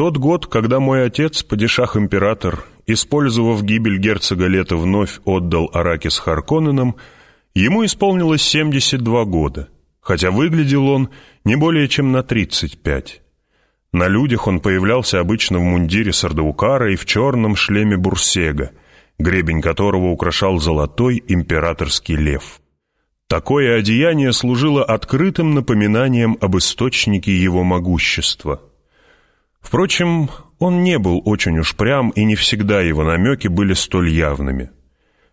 тот год, когда мой отец, падишах-император, использовав гибель герцога Лета, вновь отдал Аракис Харконненам, ему исполнилось 72 года, хотя выглядел он не более чем на 35. На людях он появлялся обычно в мундире Сардаукара и в черном шлеме Бурсега, гребень которого украшал золотой императорский лев. Такое одеяние служило открытым напоминанием об источнике его могущества. Впрочем, он не был очень уж прям, и не всегда его намеки были столь явными.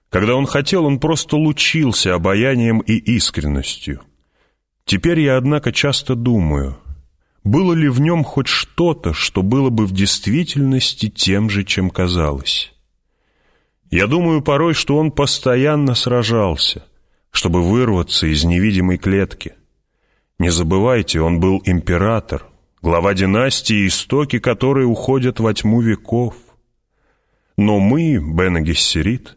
Когда он хотел, он просто лучился обаянием и искренностью. Теперь я, однако, часто думаю, было ли в нем хоть что-то, что было бы в действительности тем же, чем казалось. Я думаю порой, что он постоянно сражался — чтобы вырваться из невидимой клетки. Не забывайте, он был император, глава династии, истоки которой уходят во тьму веков. Но мы, Бен Гессерит,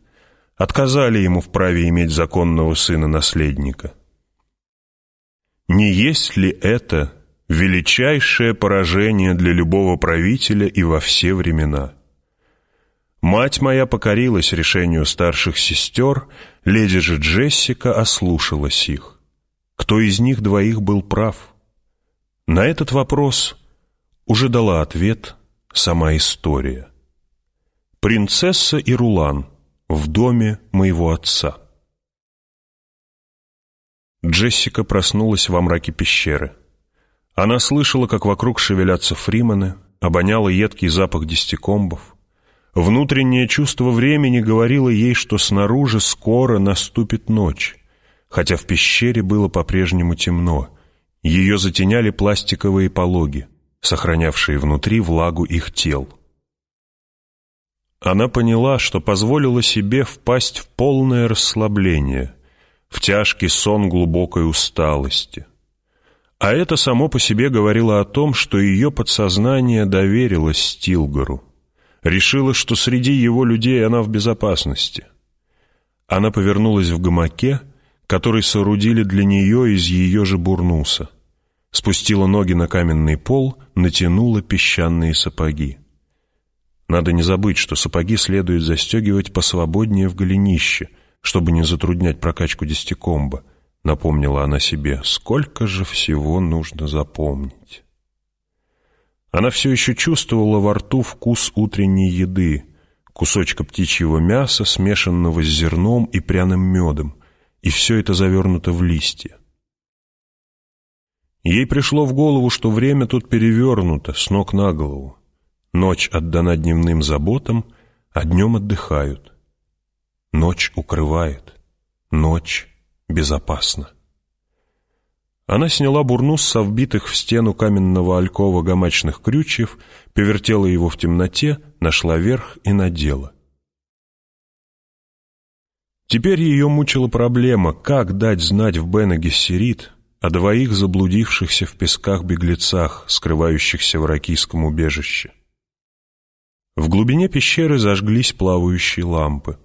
отказали ему в праве иметь законного сына-наследника. Не есть ли это величайшее поражение для любого правителя и во все времена? Мать моя покорилась решению старших сестер, леди же Джессика ослушалась их. Кто из них двоих был прав? На этот вопрос уже дала ответ сама история. Принцесса и Рулан в доме моего отца. Джессика проснулась во мраке пещеры. Она слышала, как вокруг шевелятся фримены, обоняла едкий запах десятикомбов. Внутреннее чувство времени говорило ей, что снаружи скоро наступит ночь, хотя в пещере было по-прежнему темно. Ее затеняли пластиковые пологи, сохранявшие внутри влагу их тел. Она поняла, что позволила себе впасть в полное расслабление, в тяжкий сон глубокой усталости. А это само по себе говорило о том, что ее подсознание доверилось Стилгару решила, что среди его людей она в безопасности. Она повернулась в гамаке, который соорудили для нее из ее же бурнуса. Спустила ноги на каменный пол, натянула песчаные сапоги. Надо не забыть, что сапоги следует застегивать посвободнее в голенище, чтобы не затруднять прокачку десятикомба. Напомнила она себе, сколько же всего нужно запомнить. Она все еще чувствовала во рту вкус утренней еды, кусочка птичьего мяса, смешанного с зерном и пряным медом, и все это завернуто в листья. Ей пришло в голову, что время тут перевернуто, с ног на голову. Ночь отдана дневным заботам, а днем отдыхают. Ночь укрывает, ночь безопасна. Она сняла бурнус со вбитых в стену каменного алькова гамачных крючев, повертела его в темноте, нашла верх и надела. Теперь ее мучила проблема, как дать знать в Бена Гессерит о двоих заблудившихся в песках беглецах, скрывающихся в ракийском убежище. В глубине пещеры зажглись плавающие лампы.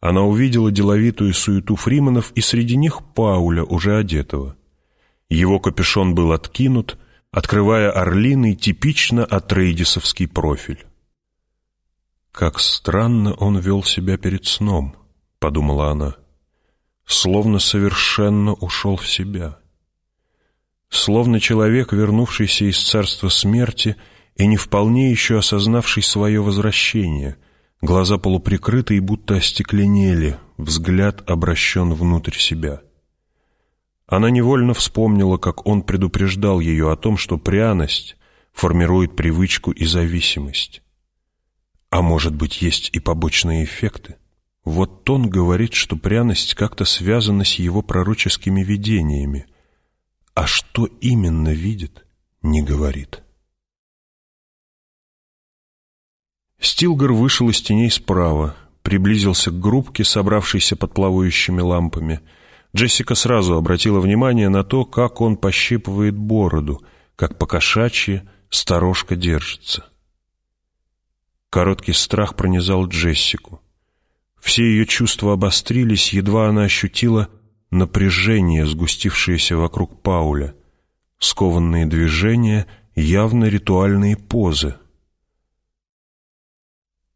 Она увидела деловитую суету фриманов и среди них Пауля, уже одетого. Его капюшон был откинут, открывая орлиный, типично атрейдисовский профиль. «Как странно он вел себя перед сном», — подумала она, «словно совершенно ушел в себя. Словно человек, вернувшийся из царства смерти и не вполне еще осознавший свое возвращение, глаза полуприкрыты и будто остекленели, взгляд обращен внутрь себя». Она невольно вспомнила, как он предупреждал ее о том, что пряность формирует привычку и зависимость. А может быть, есть и побочные эффекты? Вот он говорит, что пряность как-то связана с его пророческими видениями. А что именно видит, не говорит. Стилгар вышел из теней справа, приблизился к группке, собравшейся под плавающими лампами — Джессика сразу обратила внимание на то, как он пощипывает бороду, как покошачьи сторожка держится. Короткий страх пронизал Джессику. Все ее чувства обострились, едва она ощутила напряжение, сгустившееся вокруг Пауля, скованные движения, явно ритуальные позы,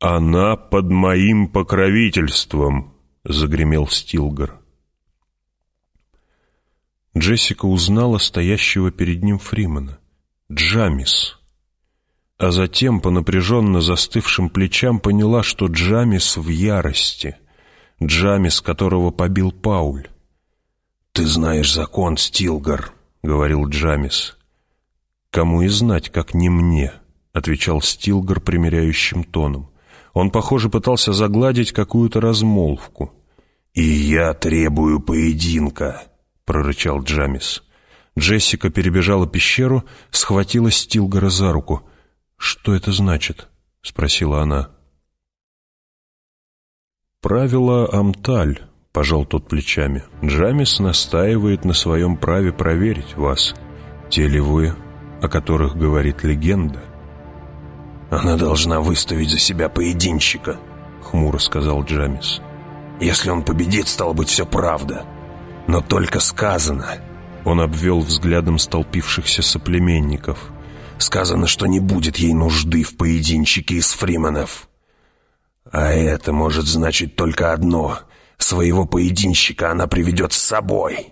«Она под моим покровительством», — загремел Стилгар. Джессика узнала стоящего перед ним Фримана. Джамис. А затем по напряженно застывшим плечам поняла, что Джамис в ярости. Джамис, которого побил Пауль. «Ты знаешь закон, Стилгар», — говорил Джамис. «Кому и знать, как не мне», — отвечал Стилгар примиряющим тоном. Он, похоже, пытался загладить какую-то размолвку. «И я требую поединка», — прорычал Джамис. Джессика перебежала пещеру, схватила Стилгара за руку. «Что это значит?» — спросила она. «Правило Амталь», — пожал тот плечами. «Джамис настаивает на своем праве проверить вас. Те ли вы, о которых говорит легенда?» «Она должна выставить за себя поединщика», — хмуро сказал Джамис. «Если он победит, стало быть, все правда. Но только сказано...» Он обвел взглядом столпившихся соплеменников. «Сказано, что не будет ей нужды в поединщике из фриманов. А это может значить только одно. Своего поединщика она приведет с собой».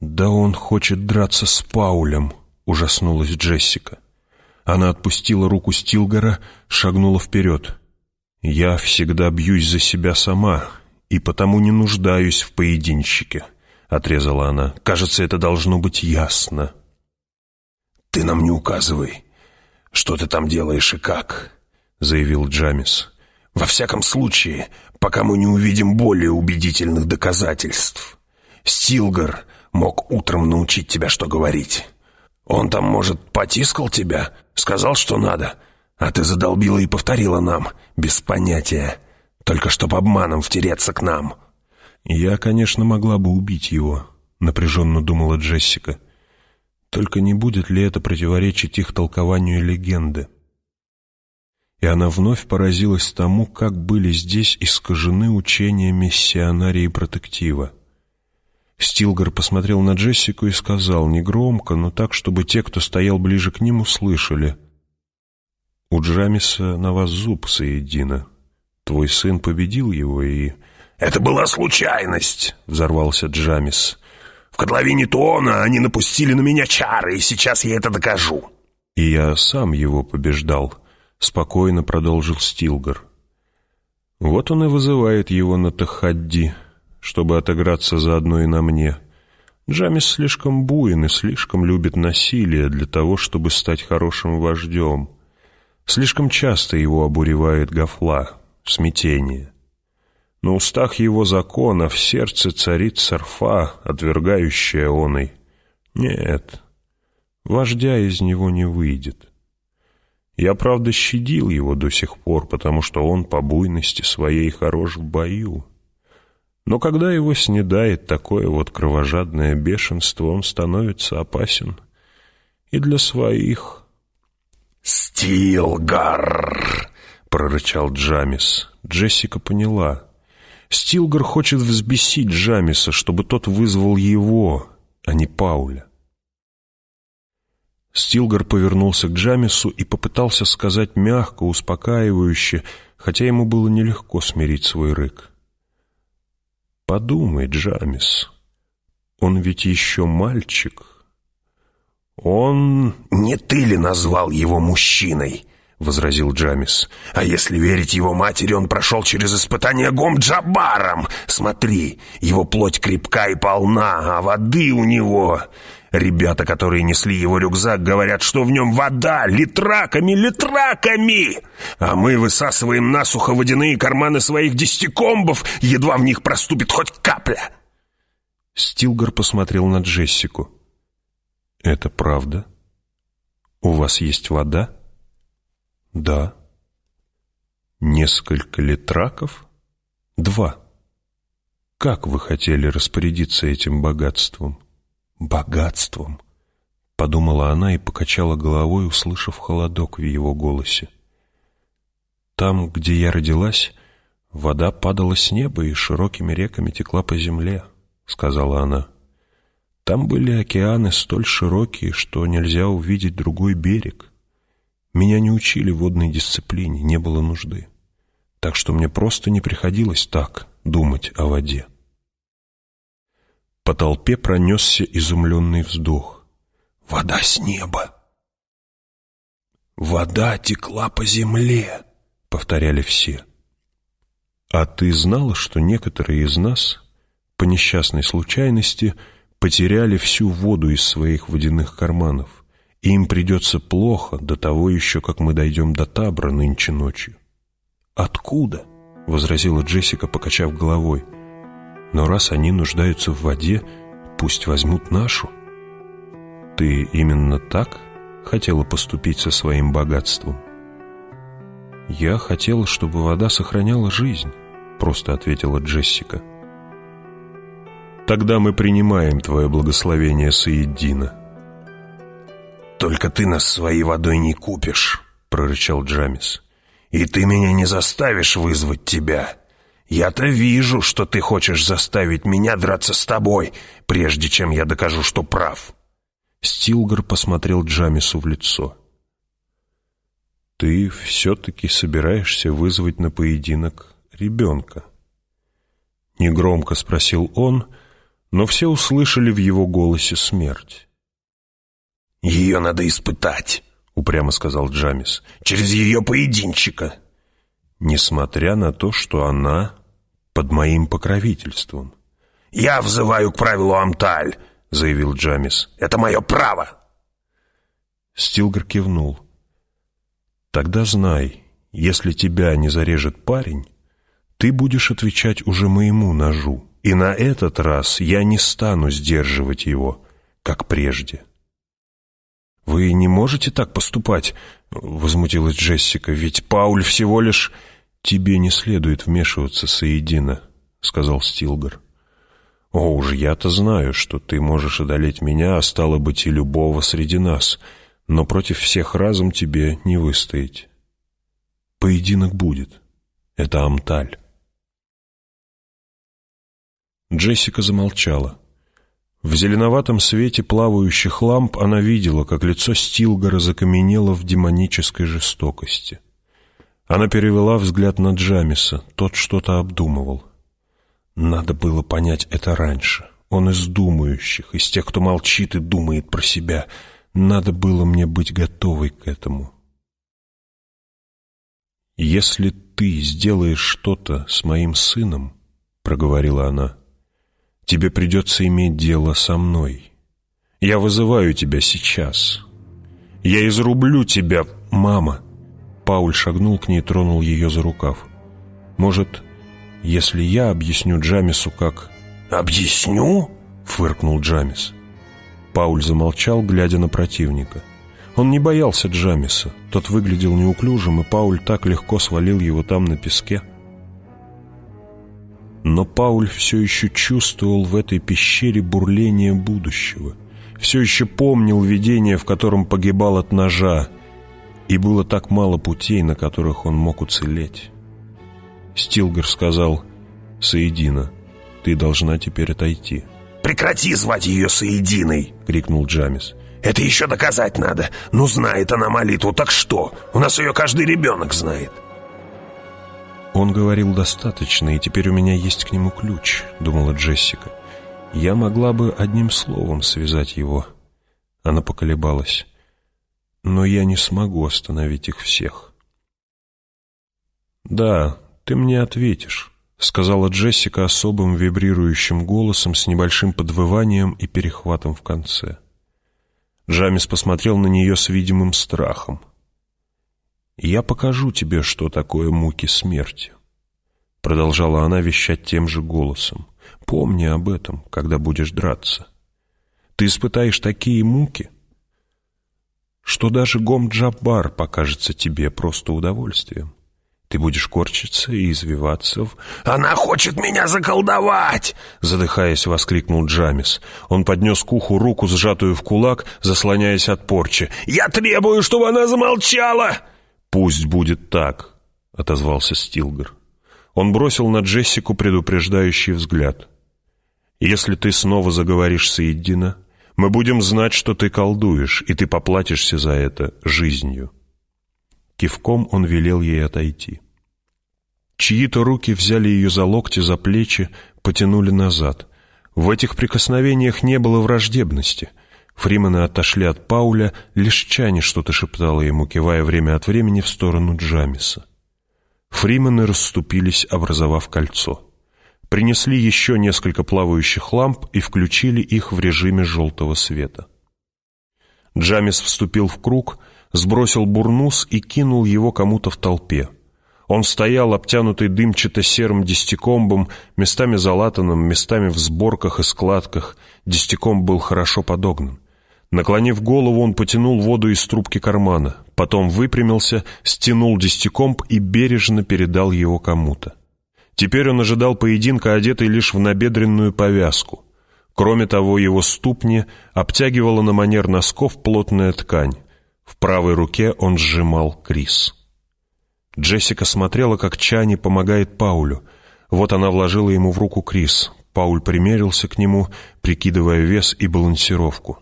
«Да он хочет драться с Паулем», — ужаснулась Джессика. Она отпустила руку Стилгара, шагнула вперед. «Я всегда бьюсь за себя сама, и потому не нуждаюсь в поединщике», — отрезала она. «Кажется, это должно быть ясно». «Ты нам не указывай, что ты там делаешь и как», — заявил Джамис. «Во всяком случае, пока мы не увидим более убедительных доказательств. Стилгар мог утром научить тебя, что говорить». Он там, может, потискал тебя, сказал, что надо, а ты задолбила и повторила нам, без понятия, только чтоб обманом втереться к нам». «Я, конечно, могла бы убить его», — напряженно думала Джессика. «Только не будет ли это противоречить их толкованию легенды?» И она вновь поразилась тому, как были здесь искажены учения миссионарии протектива. Стилгар посмотрел на Джессику и сказал негромко, но так, чтобы те, кто стоял ближе к ним, услышали. «У Джамиса на вас зуб соедино. Твой сын победил его и...» «Это была случайность!» — взорвался Джамис. «В котловине Туона они напустили на меня чары, и сейчас я это докажу!» «И я сам его побеждал», — спокойно продолжил Стилгар. «Вот он и вызывает его на Тахадди, чтобы отыграться заодно и на мне. Джамис слишком буин и слишком любит насилие для того, чтобы стать хорошим вождем. Слишком часто его обуревает гафла, смятение. На устах его закон, а в сердце царит сарфа, отвергающая оной. Нет, вождя из него не выйдет. Я, правда, щадил его до сих пор, потому что он по буйности своей хорош в бою. Но когда его снедает такое вот кровожадное бешенство, он становится опасен и для своих. «Стилгар!» — прорычал Джамис. Джессика поняла. Стилгар хочет взбесить Джамиса, чтобы тот вызвал его, а не Пауля. Стилгар повернулся к Джамису и попытался сказать мягко, успокаивающе, хотя ему было нелегко смирить свой рык. Подумай, Джамис, он ведь еще мальчик. Он... Не ты ли назвал его мужчиной? — возразил Джамис. «А если верить его матери, он прошел через испытание Гом-Джабаром. Смотри, его плоть крепка и полна, а воды у него Ребята, которые несли его рюкзак, говорят, что в нем вода, литраками, литраками! А мы высасываем насухо водяные карманы своих десятикомбов, едва в них проступит хоть капля!» Стилгар посмотрел на Джессику. «Это правда? У вас есть вода?» «Да». «Несколько литраков?» «Два». «Как вы хотели распорядиться этим богатством?» богатством, — подумала она и покачала головой, услышав холодок в его голосе. Там, где я родилась, вода падала с неба и широкими реками текла по земле, — сказала она. Там были океаны столь широкие, что нельзя увидеть другой берег. Меня не учили водной дисциплине, не было нужды. так что мне просто не приходилось так думать о воде. По толпе пронесся изумленный вздох. «Вода с неба!» «Вода текла по земле!» — повторяли все. «А ты знала, что некоторые из нас, по несчастной случайности, потеряли всю воду из своих водяных карманов, и им придется плохо до того еще, как мы дойдем до табора нынче ночью?» «Откуда?» — возразила Джессика, покачав головой. Но раз они нуждаются в воде, пусть возьмут нашу. Ты именно так хотела поступить со своим богатством? Я хотела, чтобы вода сохраняла жизнь, просто ответила Джессика. Тогда мы принимаем твое благословение, Саиддина. Только ты нас своей водой не купишь, прорычал Джамис. И ты меня не заставишь вызвать тебя. Я-то вижу, что ты хочешь заставить меня драться с тобой, прежде чем я докажу, что прав». Стилгар посмотрел Джамису в лицо. «Ты все-таки собираешься вызвать на поединок ребенка?» Негромко спросил он, но все услышали в его голосе смерть. «Ее надо испытать», — упрямо сказал Джамис, — «через ее поединчика» несмотря на то, что она под моим покровительством. «Я взываю к правилу Амталь», — заявил Джамис. «Это мое право!» Стилгар кивнул. «Тогда знай, если тебя не зарежет парень, ты будешь отвечать уже моему ножу, и на этот раз я не стану сдерживать его, как прежде». «Вы не можете так поступать», — возмутилась Джессика, «ведь Пауль всего лишь...» «Тебе не следует вмешиваться, Саидина», — сказал Стилгар. «О, уж я-то знаю, что ты можешь одолеть меня, а стало быть и любого среди нас, но против всех разом тебе не выстоять. Поединок будет. Это Амталь». Джессика замолчала. В зеленоватом свете плавающих ламп она видела, как лицо Стилгара закаменело в демонической жестокости. Она перевела взгляд на Джамиса, тот что-то обдумывал. Надо было понять это раньше. Он из думающих, из тех, кто молчит и думает про себя. Надо было мне быть готовой к этому. «Если ты сделаешь что-то с моим сыном, — проговорила она, — тебе придется иметь дело со мной. Я вызываю тебя сейчас. Я изрублю тебя, мама!» Пауль шагнул к ней и тронул ее за рукав. «Может, если я объясню Джамису, как...» «Объясню?» — фыркнул Джамис. Пауль замолчал, глядя на противника. Он не боялся Джамиса. Тот выглядел неуклюжим, и Пауль так легко свалил его там на песке. Но Пауль все еще чувствовал в этой пещере бурление будущего. Все еще помнил видение, в котором погибал от ножа, и было так мало путей, на которых он мог уцелеть. Стилгер сказал, «Саидина, ты должна теперь отойти». «Прекрати звать ее Саидиной!» — крикнул Джамис. «Это еще доказать надо. Ну, знает она молитву, так что? У нас ее каждый ребенок знает». «Он говорил достаточно, и теперь у меня есть к нему ключ», — думала Джессика. «Я могла бы одним словом связать его». Она поколебалась но я не смогу остановить их всех. «Да, ты мне ответишь», — сказала Джессика особым вибрирующим голосом с небольшим подвыванием и перехватом в конце. Джамис посмотрел на нее с видимым страхом. «Я покажу тебе, что такое муки смерти», — продолжала она вещать тем же голосом. «Помни об этом, когда будешь драться. Ты испытаешь такие муки, что даже Гом-Джаббар покажется тебе просто удовольствием. Ты будешь корчиться и извиваться в... «Она хочет меня заколдовать!» Задыхаясь, воскликнул Джамис. Он поднес к уху руку, сжатую в кулак, заслоняясь от порчи. «Я требую, чтобы она замолчала!» «Пусть будет так», — отозвался Стилгар. Он бросил на Джессику предупреждающий взгляд. «Если ты снова заговоришь соедино, мы будем знать, что ты колдуешь, и ты поплатишься за это жизнью». Кивком он велел ей отойти. Чьи-то руки взяли ее за локти, за плечи, потянули назад. В этих прикосновениях не было враждебности. Фримены отошли от Пауля, лишь Чани что-то шептала ему, кивая время от времени в сторону Джамиса. Фримены расступились, образовав кольцо. Принесли еще несколько плавающих ламп и включили их в режиме желтого света. Джамис вступил в круг, сбросил бурнус и кинул его кому-то в толпе. Он стоял, обтянутый дымчато-серым десятикомбом, местами залатанным, местами в сборках и складках. Десятикомб был хорошо подогнан. Наклонив голову, он потянул воду из трубки кармана, потом выпрямился, стянул десятикомб и бережно передал его кому-то. Теперь он ожидал поединка, одетый лишь в набедренную повязку. Кроме того, его ступни обтягивала на манер носков плотная ткань. В правой руке он сжимал Крис. Джессика смотрела, как Чани помогает Паулю. Вот она вложила ему в руку Крис. Пауль примерился к нему, прикидывая вес и балансировку.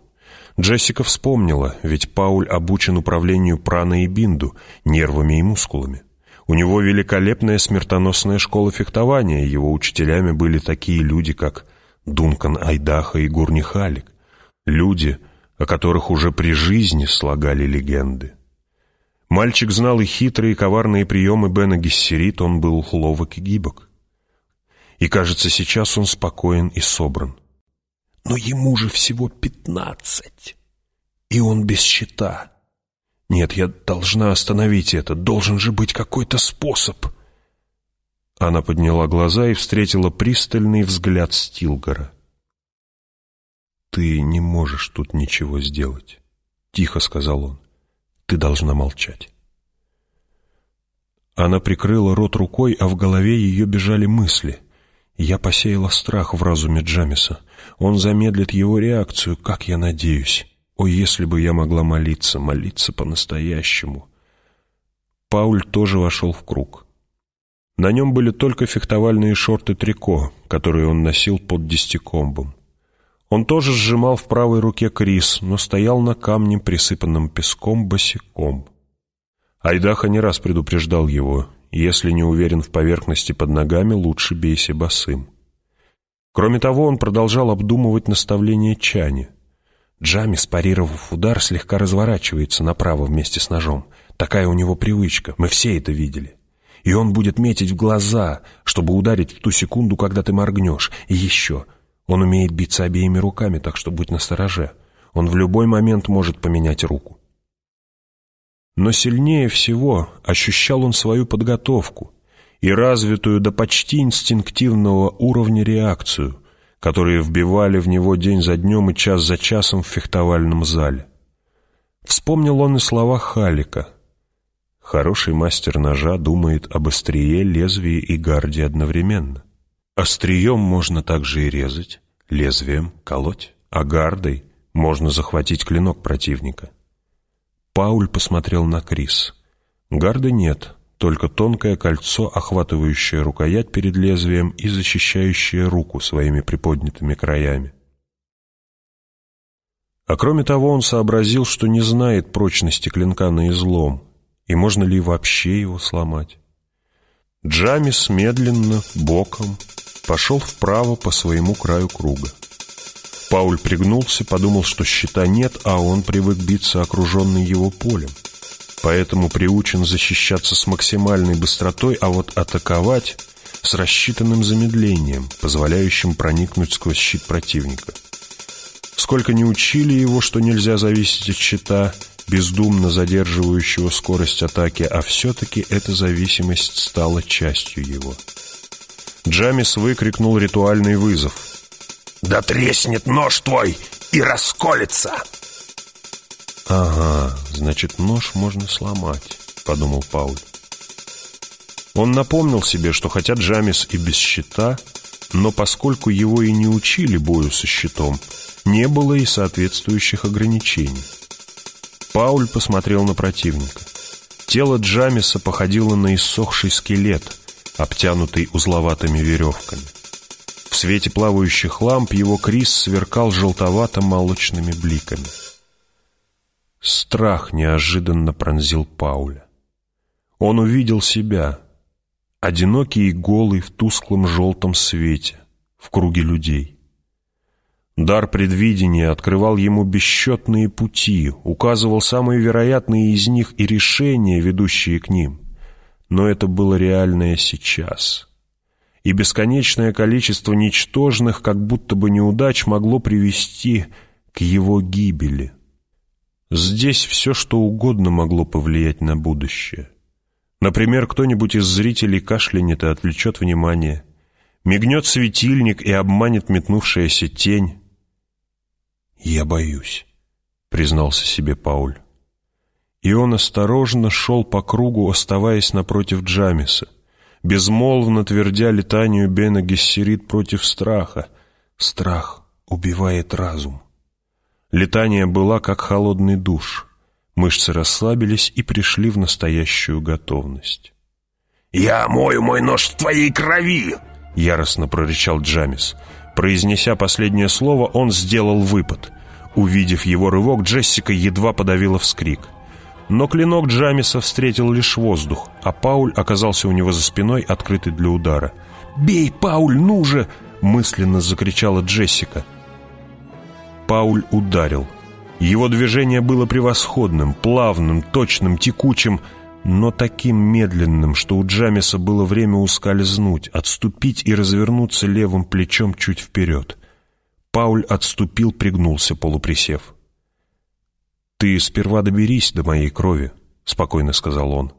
Джессика вспомнила, ведь Пауль обучен управлению праной и бинду, нервами и мускулами. У него великолепная смертоносная школа фехтования, его учителями были такие люди, как Дункан Айдаха и Гурни Халик. Люди, о которых уже при жизни слагали легенды. Мальчик знал и хитрые, и коварные приемы Бена Гессерит, он был ловок и гибок. И, кажется, сейчас он спокоен и собран. Но ему же всего пятнадцать, и он без щита. Нет, я должна остановить это, должен же быть какой-то способ. Она подняла глаза и встретила пристальный взгляд Стилгора. «Ты не можешь тут ничего сделать», — тихо сказал он. Ты должна молчать. Она прикрыла рот рукой, а в голове ее бежали мысли. Я посеяла страх в разуме Джамиса. Он замедлит его реакцию, как я надеюсь. О, если бы я могла молиться, молиться по-настоящему. Пауль тоже вошел в круг. На нем были только фехтовальные шорты-трико, которые он носил под десятикомбом. Он тоже сжимал в правой руке Крис, но стоял на камне, присыпанном песком, босиком. Айдаха не раз предупреждал его, если не уверен в поверхности под ногами, лучше бейся босым. Кроме того, он продолжал обдумывать наставление Чани. Джами, спарировав удар, слегка разворачивается направо вместе с ножом. Такая у него привычка, мы все это видели. И он будет метить в глаза, чтобы ударить в ту секунду, когда ты моргнешь. И еще — он умеет биться обеими руками, так что будь настороже. Он в любой момент может поменять руку. Но сильнее всего ощущал он свою подготовку и развитую до почти инстинктивного уровня реакцию, которые вбивали в него день за днем и час за часом в фехтовальном зале. Вспомнил он и слова Халика. Хороший мастер ножа думает об острие, лезвии и гарде одновременно. Острием можно также и резать, лезвием колоть, а гардой можно захватить клинок противника. Пауль посмотрел на Крис. Гарды нет, только тонкое кольцо, охватывающее рукоять перед лезвием и защищающее руку своими приподнятыми краями. А кроме того, он сообразил, что не знает прочности клинка на излом, и можно ли вообще его сломать. Джамис медленно, боком, пошел вправо по своему краю круга. Пауль пригнулся, подумал, что щита нет, а он привык биться окруженный его полем. Поэтому приучен защищаться с максимальной быстротой, а вот атаковать с рассчитанным замедлением, позволяющим проникнуть сквозь щит противника. Сколько не учили его, что нельзя зависеть от щита, бездумно задерживающего скорость атаки, а все-таки эта зависимость стала частью его. Джамис выкрикнул ритуальный вызов. «Да треснет нож твой и расколется!» «Ага, значит, нож можно сломать», — подумал Пауль. Он напомнил себе, что хотя Джамис и без щита, но поскольку его и не учили бою со щитом, не было и соответствующих ограничений. Пауль посмотрел на противника. Тело Джамиса походило на иссохший скелет — обтянутый узловатыми веревками. В свете плавающих ламп его Крис сверкал желтовато-молочными бликами. Страх неожиданно пронзил Пауля. Он увидел себя, одинокий и голый в тусклом желтом свете, в круге людей. Дар предвидения открывал ему бесчетные пути, указывал самые вероятные из них и решения, ведущие к ним. Но это было реальное сейчас. И бесконечное количество ничтожных, как будто бы неудач, могло привести к его гибели. Здесь все, что угодно могло повлиять на будущее. Например, кто-нибудь из зрителей кашлянет и отвлечет внимание, мигнет светильник и обманет метнувшаяся тень, «Я боюсь», — признался себе Пауль. И он осторожно шел по кругу, оставаясь напротив Джамиса, безмолвно твердя летанию Бена Гессерит против страха. Страх убивает разум. Летание было как холодный душ. Мышцы расслабились и пришли в настоящую готовность. «Я мою мой нож в твоей крови!» — яростно прорычал Джамис. Произнеся последнее слово, он сделал выпад. Увидев его рывок, Джессика едва подавила вскрик. Но клинок Джамиса встретил лишь воздух, а Пауль оказался у него за спиной, открытый для удара. «Бей, Пауль, ну же!» — мысленно закричала Джессика. Пауль ударил. Его движение было превосходным, плавным, точным, текучим, но таким медленным, что у Джамиса было время ускользнуть, отступить и развернуться левым плечом чуть вперед. Пауль отступил, пригнулся, полуприсев. «Ты сперва доберись до моей крови», — спокойно сказал он.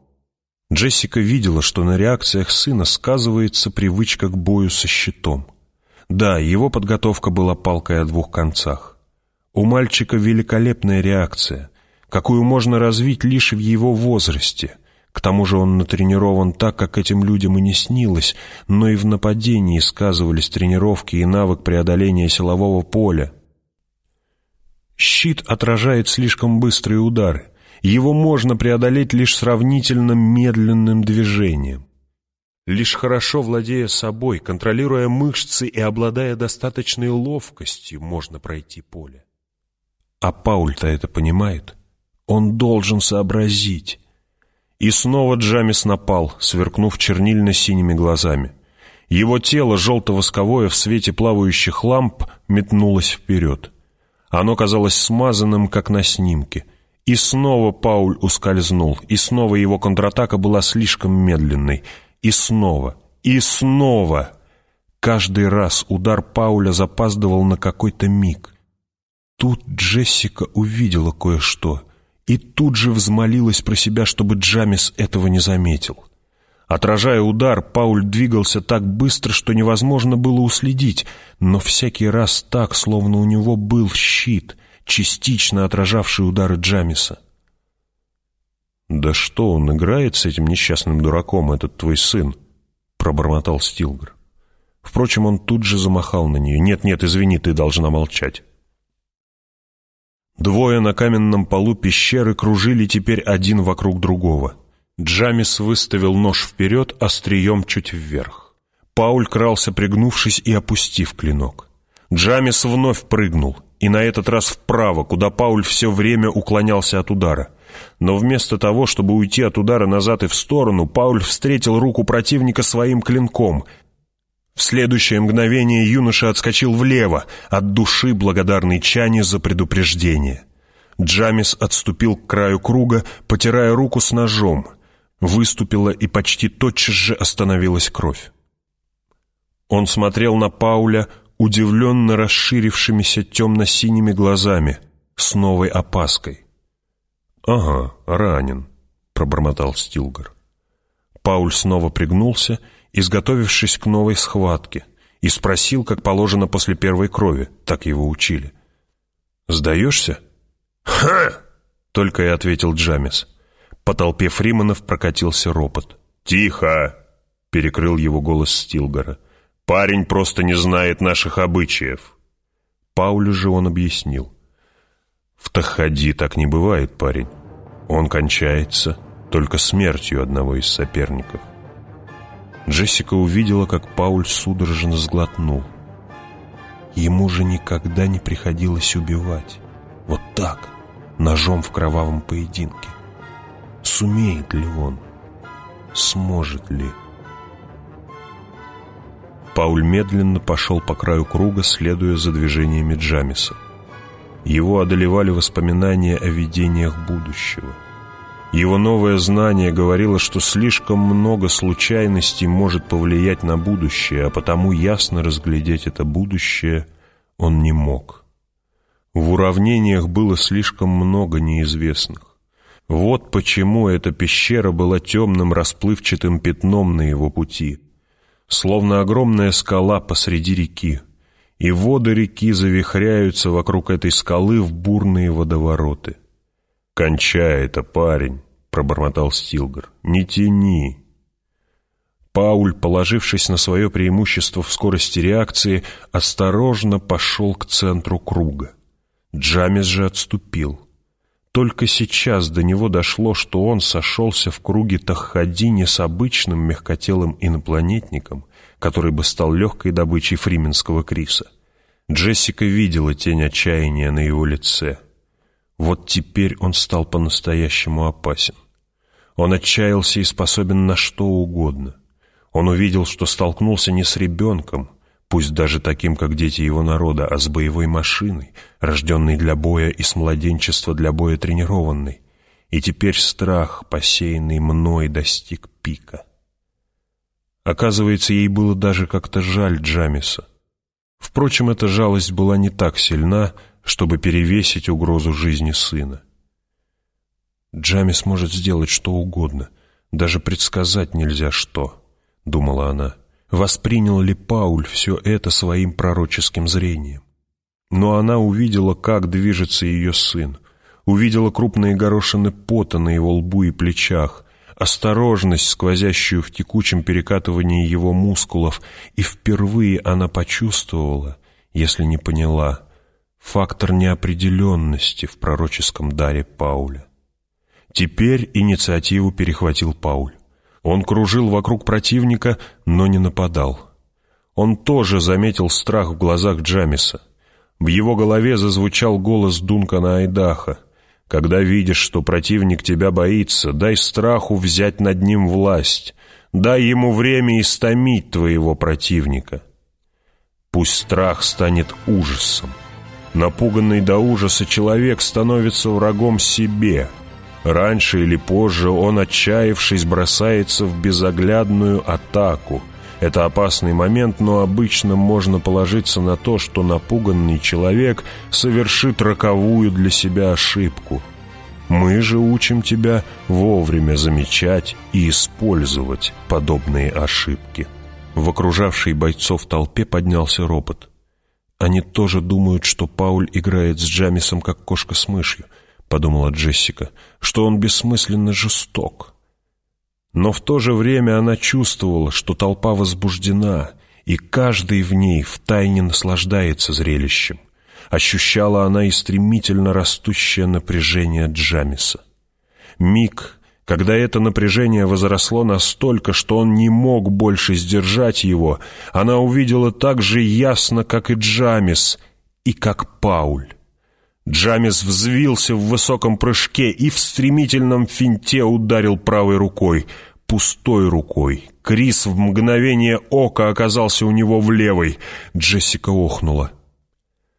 Джессика видела, что на реакциях сына сказывается привычка к бою со щитом. Да, его подготовка была палкой о двух концах. У мальчика великолепная реакция, какую можно развить лишь в его возрасте. К тому же он натренирован так, как этим людям и не снилось, но и в нападении сказывались тренировки и навык преодоления силового поля. Щит отражает слишком быстрые удары. Его можно преодолеть лишь сравнительно медленным движением. Лишь хорошо владея собой, контролируя мышцы и обладая достаточной ловкостью, можно пройти поле. А Пауль-то это понимает. Он должен сообразить. И снова Джамис напал, сверкнув чернильно-синими глазами. Его тело, желто-восковое в свете плавающих ламп, метнулось вперед. Оно казалось смазанным, как на снимке. И снова Пауль ускользнул, и снова его контратака была слишком медленной. И снова, и снова. Каждый раз удар Пауля запаздывал на какой-то миг. Тут Джессика увидела кое-что — и тут же взмолилась про себя, чтобы Джамис этого не заметил. Отражая удар, Пауль двигался так быстро, что невозможно было уследить, но всякий раз так, словно у него был щит, частично отражавший удары Джамиса. «Да что он играет с этим несчастным дураком, этот твой сын?» — пробормотал Стилгер. Впрочем, он тут же замахал на нее. «Нет-нет, извини, ты должна молчать». Двое на каменном полу пещеры кружили теперь один вокруг другого. Джамис выставил нож вперед, острием чуть вверх. Пауль крался, пригнувшись и опустив клинок. Джамис вновь прыгнул, и на этот раз вправо, куда Пауль все время уклонялся от удара. Но вместо того, чтобы уйти от удара назад и в сторону, Пауль встретил руку противника своим клинком, в следующее мгновение юноша отскочил влево, от души благодарный Чане за предупреждение. Джамис отступил к краю круга, потирая руку с ножом. Выступила и почти тотчас же остановилась кровь. Он смотрел на Пауля удивленно расширившимися темно-синими глазами, с новой опаской. «Ага, ранен», — пробормотал Стилгар. Пауль снова пригнулся изготовившись к новой схватке, и спросил, как положено после первой крови, так его учили. «Сдаешься?» «Ха!» — только и ответил Джамис. По толпе фриманов прокатился ропот. «Тихо!» — перекрыл его голос Стилгора. «Парень просто не знает наших обычаев». Паулю же он объяснил. «В Тахади так не бывает, парень. Он кончается только смертью одного из соперников». Джессика увидела, как Пауль судорожно сглотнул. Ему же никогда не приходилось убивать. Вот так, ножом в кровавом поединке. Сумеет ли он? Сможет ли? Пауль медленно пошел по краю круга, следуя за движениями Джамиса. Его одолевали воспоминания о видениях будущего. Его новое знание говорило, что слишком много случайностей может повлиять на будущее, а потому ясно разглядеть это будущее он не мог. В уравнениях было слишком много неизвестных. Вот почему эта пещера была темным расплывчатым пятном на его пути, словно огромная скала посреди реки, и воды реки завихряются вокруг этой скалы в бурные водовороты. «Кончай это, парень!» — пробормотал Стилгар. «Не тяни!» Пауль, положившись на свое преимущество в скорости реакции, осторожно пошел к центру круга. Джамис же отступил. Только сейчас до него дошло, что он сошелся в круге Тахади не с обычным мягкотелым инопланетником, который бы стал легкой добычей фрименского Криса. Джессика видела тень отчаяния на его лице. Вот теперь он стал по-настоящему опасен. Он отчаялся и способен на что угодно. Он увидел, что столкнулся не с ребенком, пусть даже таким, как дети его народа, а с боевой машиной, рожденной для боя и с младенчества для боя тренированной. И теперь страх, посеянный мной, достиг пика. Оказывается, ей было даже как-то жаль Джамиса. Впрочем, эта жалость была не так сильна, чтобы перевесить угрозу жизни сына. Джамис может сделать что угодно, даже предсказать нельзя что, думала она. Воспринял ли Пауль все это своим пророческим зрением? Но она увидела, как движется ее сын, увидела крупные горошины пота на его лбу и плечах, осторожность, сквозящую в текучем перекатывании его мускулов, и впервые она почувствовала, если не поняла, фактор неопределенности в пророческом даре Пауля. Теперь инициативу перехватил Пауль. Он кружил вокруг противника, но не нападал. Он тоже заметил страх в глазах Джамиса. В его голове зазвучал голос Дункана Айдаха. «Когда видишь, что противник тебя боится, дай страху взять над ним власть, дай ему время истомить твоего противника. Пусть страх станет ужасом. Напуганный до ужаса человек становится врагом себе». Раньше или позже он, отчаявшись, бросается в безоглядную атаку. Это опасный момент, но обычно можно положиться на то, что напуганный человек совершит роковую для себя ошибку. Мы же учим тебя вовремя замечать и использовать подобные ошибки. В окружавшей бойцов толпе поднялся ропот. Они тоже думают, что Пауль играет с Джамисом, как кошка с мышью. — подумала Джессика, — что он бессмысленно жесток. Но в то же время она чувствовала, что толпа возбуждена, и каждый в ней втайне наслаждается зрелищем. Ощущала она и стремительно растущее напряжение Джамиса. Миг, когда это напряжение возросло настолько, что он не мог больше сдержать его, она увидела так же ясно, как и Джамис, и как Пауль. Джамис взвился в высоком прыжке и в стремительном финте ударил правой рукой, пустой рукой. Крис в мгновение ока оказался у него в левой. Джессика охнула.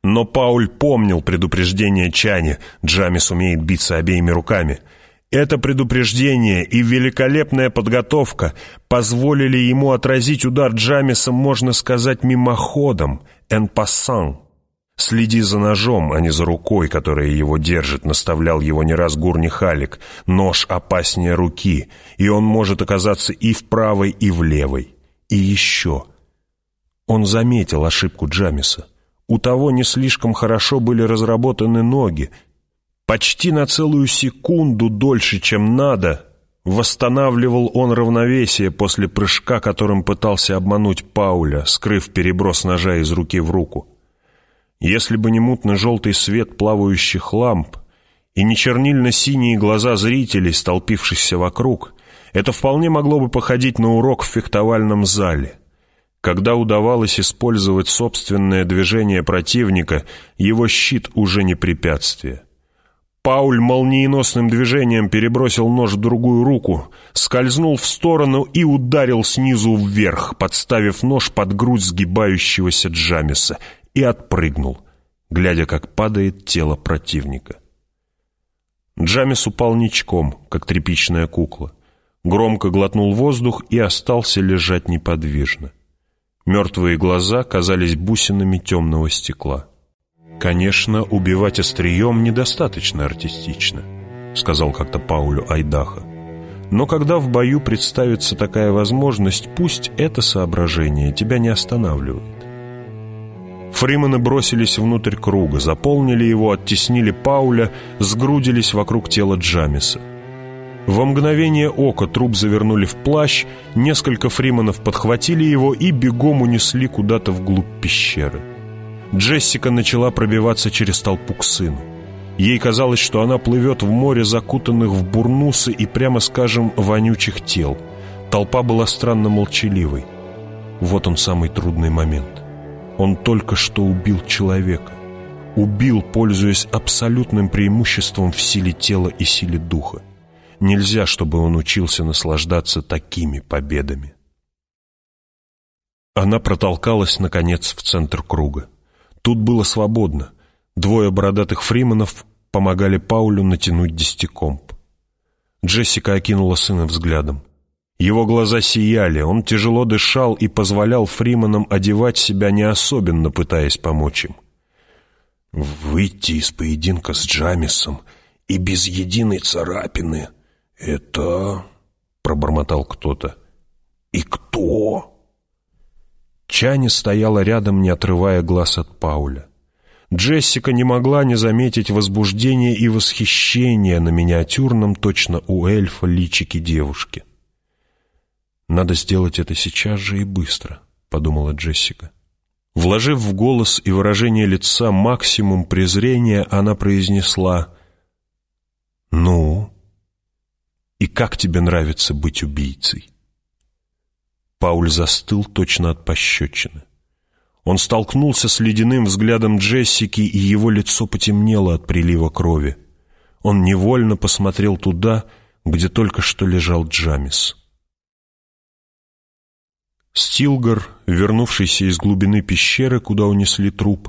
Но Пауль помнил предупреждение Чани. Джамис умеет биться обеими руками. Это предупреждение и великолепная подготовка позволили ему отразить удар Джамиса, можно сказать, мимоходом, en passant. «Следи за ножом, а не за рукой, которая его держит», — наставлял его не раз Гурни Халик. «Нож опаснее руки, и он может оказаться и в правой, и в левой. И еще». Он заметил ошибку Джамиса. У того не слишком хорошо были разработаны ноги. Почти на целую секунду дольше, чем надо, восстанавливал он равновесие после прыжка, которым пытался обмануть Пауля, скрыв переброс ножа из руки в руку. Если бы не мутно-желтый свет плавающих ламп и не чернильно-синие глаза зрителей, столпившихся вокруг, это вполне могло бы походить на урок в фехтовальном зале. Когда удавалось использовать собственное движение противника, его щит уже не препятствие. Пауль молниеносным движением перебросил нож в другую руку, скользнул в сторону и ударил снизу вверх, подставив нож под грудь сгибающегося Джамиса, и отпрыгнул, глядя, как падает тело противника. Джамис упал ничком, как тряпичная кукла, громко глотнул воздух и остался лежать неподвижно. Мертвые глаза казались бусинами темного стекла. «Конечно, убивать острием недостаточно артистично», — сказал как-то Паулю Айдаха. «Но когда в бою представится такая возможность, пусть это соображение тебя не останавливает». Фримены бросились внутрь круга, заполнили его, оттеснили Пауля, сгрудились вокруг тела Джамиса. Во мгновение ока труп завернули в плащ, несколько фриманов подхватили его и бегом унесли куда-то вглубь пещеры. Джессика начала пробиваться через толпу к сыну. Ей казалось, что она плывет в море закутанных в бурнусы и, прямо скажем, вонючих тел. Толпа была странно молчаливой. Вот он самый трудный момент. Он только что убил человека. Убил, пользуясь абсолютным преимуществом в силе тела и силе духа. Нельзя, чтобы он учился наслаждаться такими победами. Она протолкалась, наконец, в центр круга. Тут было свободно. Двое бородатых фриманов помогали Паулю натянуть десятикомп. Джессика окинула сына взглядом. Его глаза сияли, он тяжело дышал и позволял фриманам одевать себя не особенно, пытаясь помочь им. «Выйти из поединка с Джамисом и без единой царапины — это...» — пробормотал кто-то. «И кто?» Чани стояла рядом, не отрывая глаз от Пауля. Джессика не могла не заметить возбуждения и восхищения на миниатюрном, точно у эльфа, личике девушки. «Надо сделать это сейчас же и быстро», — подумала Джессика. Вложив в голос и выражение лица максимум презрения, она произнесла «Ну? И как тебе нравится быть убийцей?» Пауль застыл точно от пощечины. Он столкнулся с ледяным взглядом Джессики, и его лицо потемнело от прилива крови. Он невольно посмотрел туда, где только что лежал Джамис. Стилгар, вернувшийся из глубины пещеры, куда унесли труп,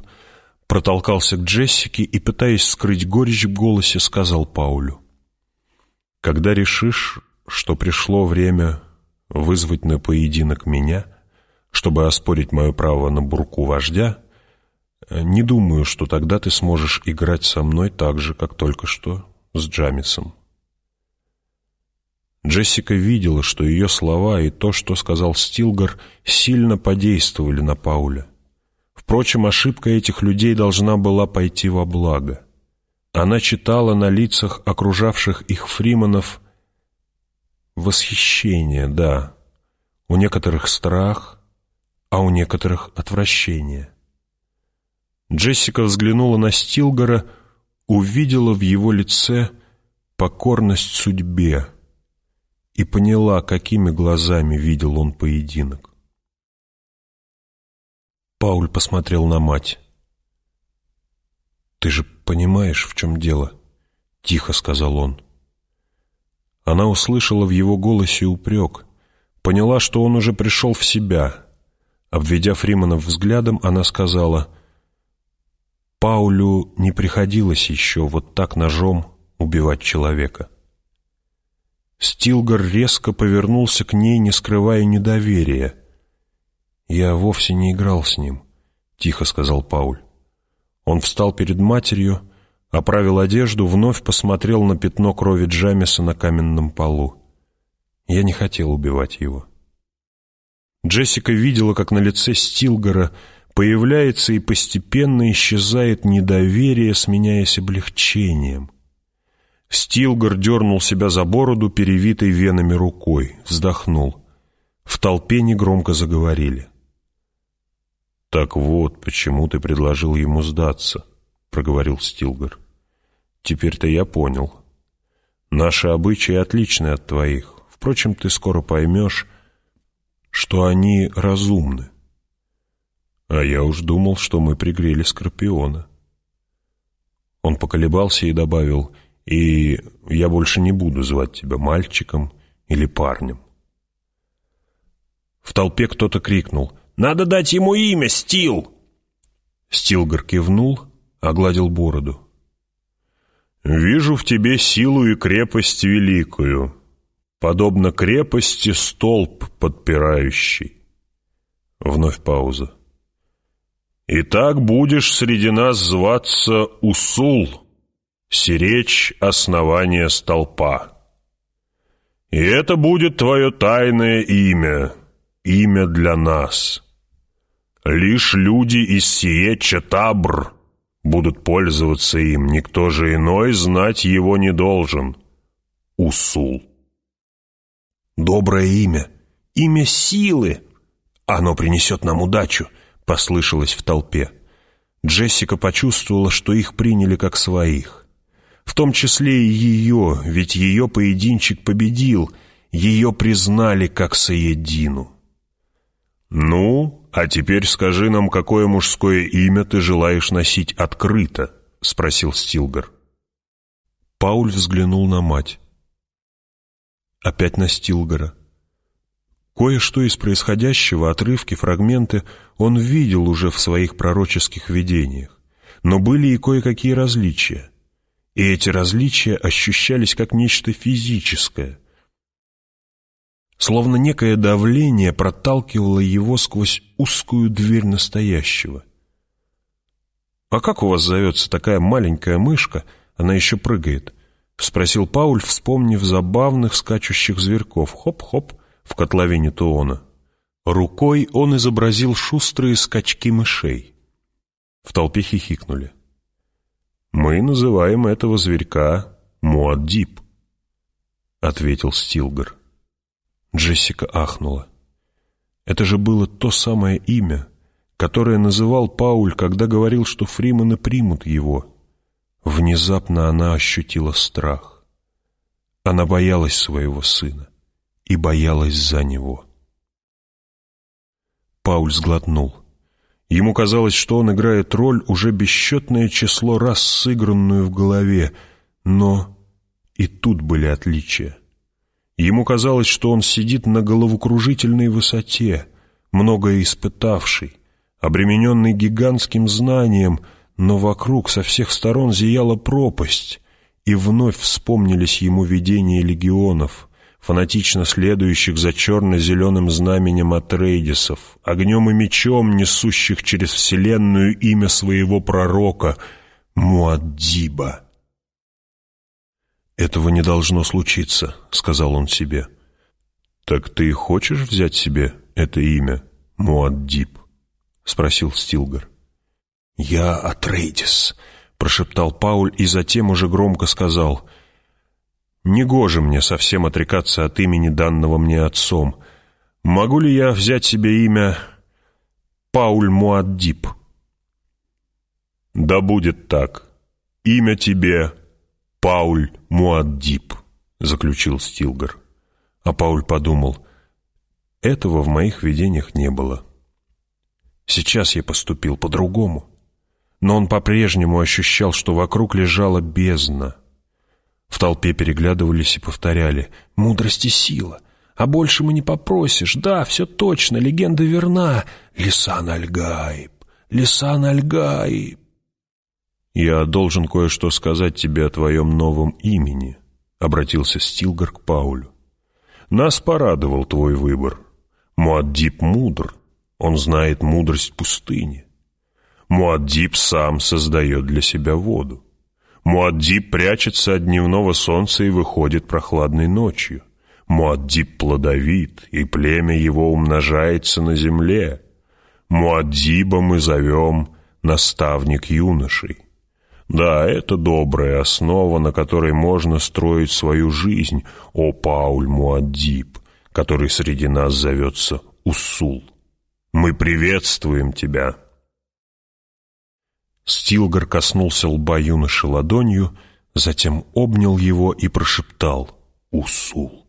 протолкался к Джессике и, пытаясь скрыть горечь в голосе, сказал Паулю. «Когда решишь, что пришло время вызвать на поединок меня, чтобы оспорить мое право на бурку вождя, не думаю, что тогда ты сможешь играть со мной так же, как только что с Джамисом. Джессика видела, что ее слова и то, что сказал Стилгар, сильно подействовали на Пауля. Впрочем, ошибка этих людей должна была пойти во благо. Она читала на лицах окружавших их фриманов Восхищение, да. У некоторых страх, а у некоторых отвращение. Джессика взглянула на Стилгора, увидела в его лице покорность судьбе и поняла, какими глазами видел он поединок. Пауль посмотрел на мать. «Ты же понимаешь, в чем дело?» — тихо сказал он. Она услышала в его голосе упрек, поняла, что он уже пришел в себя. Обведя Фриманов взглядом, она сказала, «Паулю не приходилось еще вот так ножом убивать человека». Стилгар резко повернулся к ней, не скрывая недоверия. «Я вовсе не играл с ним», — тихо сказал Пауль. Он встал перед матерью, оправил одежду, вновь посмотрел на пятно крови Джамиса на каменном полу. Я не хотел убивать его. Джессика видела, как на лице Стилгора появляется и постепенно исчезает недоверие, сменяясь облегчением. Стилгор дернул себя за бороду, перевитой венами рукой, вздохнул. В толпе негромко заговорили. «Так вот, почему ты предложил ему сдаться?» — проговорил Стилгар. «Теперь-то я понял. Наши обычаи отличны от твоих. Впрочем, ты скоро поймешь, что они разумны. А я уж думал, что мы пригрели Скорпиона». Он поколебался и добавил, И я больше не буду звать тебя мальчиком или парнем. В толпе кто-то крикнул «Надо дать ему имя, Стил!» Стилгар кивнул, огладил бороду. «Вижу в тебе силу и крепость великую, подобно крепости столб подпирающий». Вновь пауза. «И так будешь среди нас зваться Усул, сиречь основания столпа. И это будет твое тайное имя, имя для нас». Лишь люди из Сиеча Табр будут пользоваться им, никто же иной знать его не должен. Усул. «Доброе имя, имя силы. Оно принесет нам удачу», — послышалось в толпе. Джессика почувствовала, что их приняли как своих. В том числе и ее, ведь ее поединчик победил, ее признали как Саедину. «Ну, а теперь скажи нам, какое мужское имя ты желаешь носить открыто?» — спросил Стилгар. Пауль взглянул на мать. Опять на Стилгара. Кое-что из происходящего, отрывки, фрагменты, он видел уже в своих пророческих видениях. Но были и кое-какие различия. И эти различия ощущались как нечто физическое — словно некое давление проталкивало его сквозь узкую дверь настоящего. «А как у вас зовется такая маленькая мышка? Она еще прыгает», — спросил Пауль, вспомнив забавных скачущих зверьков. Хоп-хоп в котловине Туона. Рукой он изобразил шустрые скачки мышей. В толпе хихикнули. «Мы называем этого зверька Муаддиб», — ответил Стилгар. Джессика ахнула. Это же было то самое имя, которое называл Пауль, когда говорил, что фримены примут его. Внезапно она ощутила страх. Она боялась своего сына и боялась за него. Пауль сглотнул. Ему казалось, что он играет роль уже бесчетное число раз сыгранную в голове, но и тут были отличия. Ему казалось, что он сидит на головокружительной высоте, многое испытавший, обремененный гигантским знанием, но вокруг со всех сторон зияла пропасть, и вновь вспомнились ему видения легионов, фанатично следующих за черно-зеленым знаменем Атрейдисов, огнем и мечом, несущих через вселенную имя своего пророка Муаддиба. «Этого не должно случиться», — сказал он себе. «Так ты хочешь взять себе это имя, Муаддиб?» — спросил Стилгар. «Я Атрейдис», — прошептал Пауль и затем уже громко сказал. «Негоже мне совсем отрекаться от имени, данного мне отцом. Могу ли я взять себе имя Пауль Муаддиб?» «Да будет так. Имя тебе Пауль Муаддиб», — заключил Стилгар. А Пауль подумал, этого в моих видениях не было. Сейчас я поступил по-другому. Но он по-прежнему ощущал, что вокруг лежала бездна. В толпе переглядывались и повторяли «Мудрость и сила! А больше мы не попросишь! Да, все точно, легенда верна! Лисан Альгаиб! Лисан Альгаиб!» «Я должен кое-что сказать тебе о твоем новом имени», — обратился Стилгар к Паулю. «Нас порадовал твой выбор. Муаддиб мудр, он знает мудрость пустыни. Муаддиб сам создает для себя воду. Муаддиб прячется от дневного солнца и выходит прохладной ночью. Муаддиб плодовит, и племя его умножается на земле. Муаддиба мы зовем наставник юношей. Да, это добрая основа, на которой можно строить свою жизнь, о Пауль Муаддиб, который среди нас зовется Усул. Мы приветствуем тебя. Стилгар коснулся лба юноши ладонью, затем обнял его и прошептал «Усул».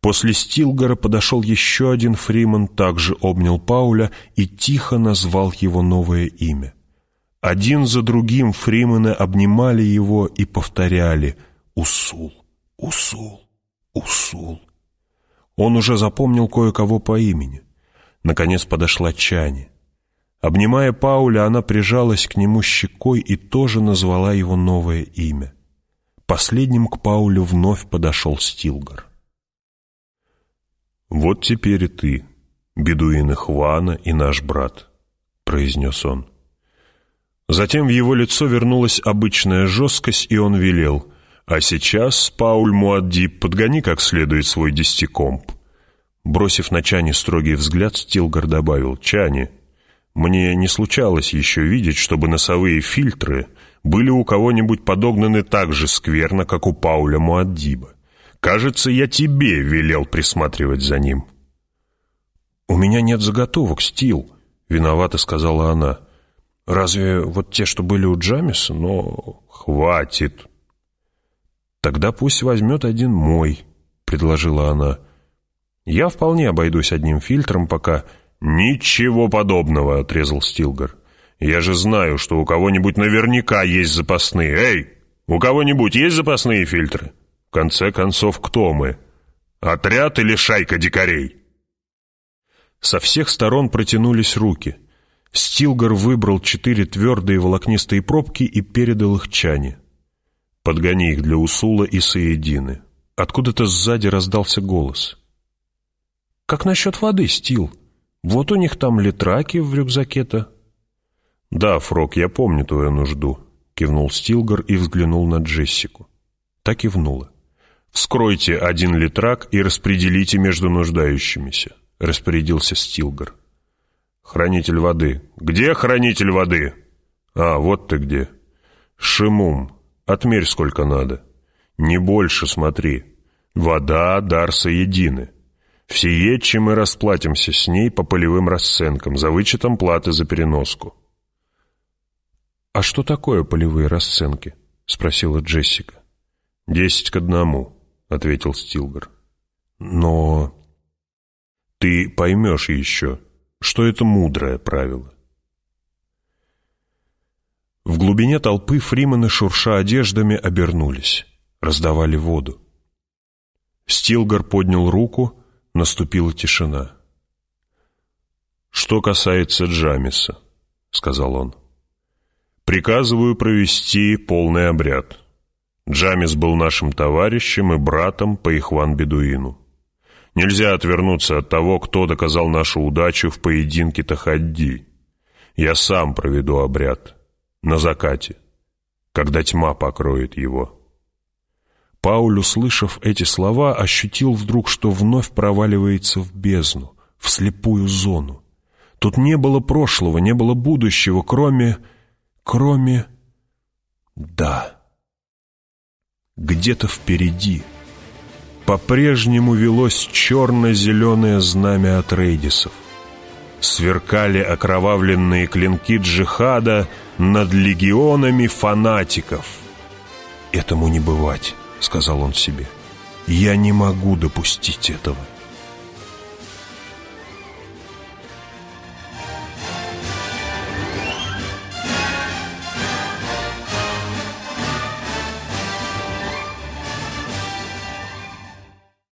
После Стилгара подошел еще один фриман, также обнял Пауля и тихо назвал его новое имя. Один за другим фримены обнимали его и повторяли «Усул, Усул, Усул». Он уже запомнил кое-кого по имени. Наконец подошла Чани. Обнимая Пауля, она прижалась к нему щекой и тоже назвала его новое имя. Последним к Паулю вновь подошел Стилгар. «Вот теперь и ты, бедуин Хвана и наш брат», — произнес он. Затем в его лицо вернулась обычная жесткость, и он велел. «А сейчас, Пауль Муаддиб, подгони как следует свой десятикомп». Бросив на Чани строгий взгляд, Стилгар добавил. «Чани, мне не случалось еще видеть, чтобы носовые фильтры были у кого-нибудь подогнаны так же скверно, как у Пауля Муаддиба. Кажется, я тебе велел присматривать за ним». «У меня нет заготовок, Стил», — виновата сказала она. Разве вот те, что были у Джамиса? Но хватит. Тогда пусть возьмет один мой, предложила она. Я вполне обойдусь одним фильтром, пока... Ничего подобного, отрезал Стилгар. Я же знаю, что у кого-нибудь наверняка есть запасные. Эй, у кого-нибудь есть запасные фильтры? В конце концов, кто мы? Отряд или шайка дикарей? Со всех сторон протянулись руки — Стилгар выбрал четыре твердые волокнистые пробки и передал их Чане. «Подгони их для Усула и Саедины». Откуда-то сзади раздался голос. «Как насчет воды, Стил? Вот у них там литраки в рюкзаке-то». «Да, Фрок, я помню твою нужду», — кивнул Стилгар и взглянул на Джессику. Так кивнула. «Вскройте один литрак и распределите между нуждающимися», — распорядился Стилгар. «Хранитель воды. Где хранитель воды?» «А, вот ты где. Шимум. Отмерь сколько надо. Не больше, смотри. Вода, Дарса едины. Все чем мы расплатимся с ней по полевым расценкам за вычетом платы за переноску». «А что такое полевые расценки?» — спросила Джессика. «Десять к одному», — ответил Стилгар. «Но...» «Ты поймешь еще», что это мудрое правило. В глубине толпы фримены, шурша одеждами, обернулись, раздавали воду. Стилгар поднял руку, наступила тишина. «Что касается Джамиса», — сказал он, — «приказываю провести полный обряд. Джамис был нашим товарищем и братом по Ихван-Бедуину. Нельзя отвернуться от того, кто доказал нашу удачу в поединке Тахадди. Я сам проведу обряд. На закате. Когда тьма покроет его. Пауль, услышав эти слова, ощутил вдруг, что вновь проваливается в бездну, в слепую зону. Тут не было прошлого, не было будущего, кроме... кроме... Да. Где-то впереди по-прежнему велось черно-зеленое знамя от рейдисов. Сверкали окровавленные клинки джихада над легионами фанатиков. «Этому не бывать», — сказал он себе. «Я не могу допустить этого».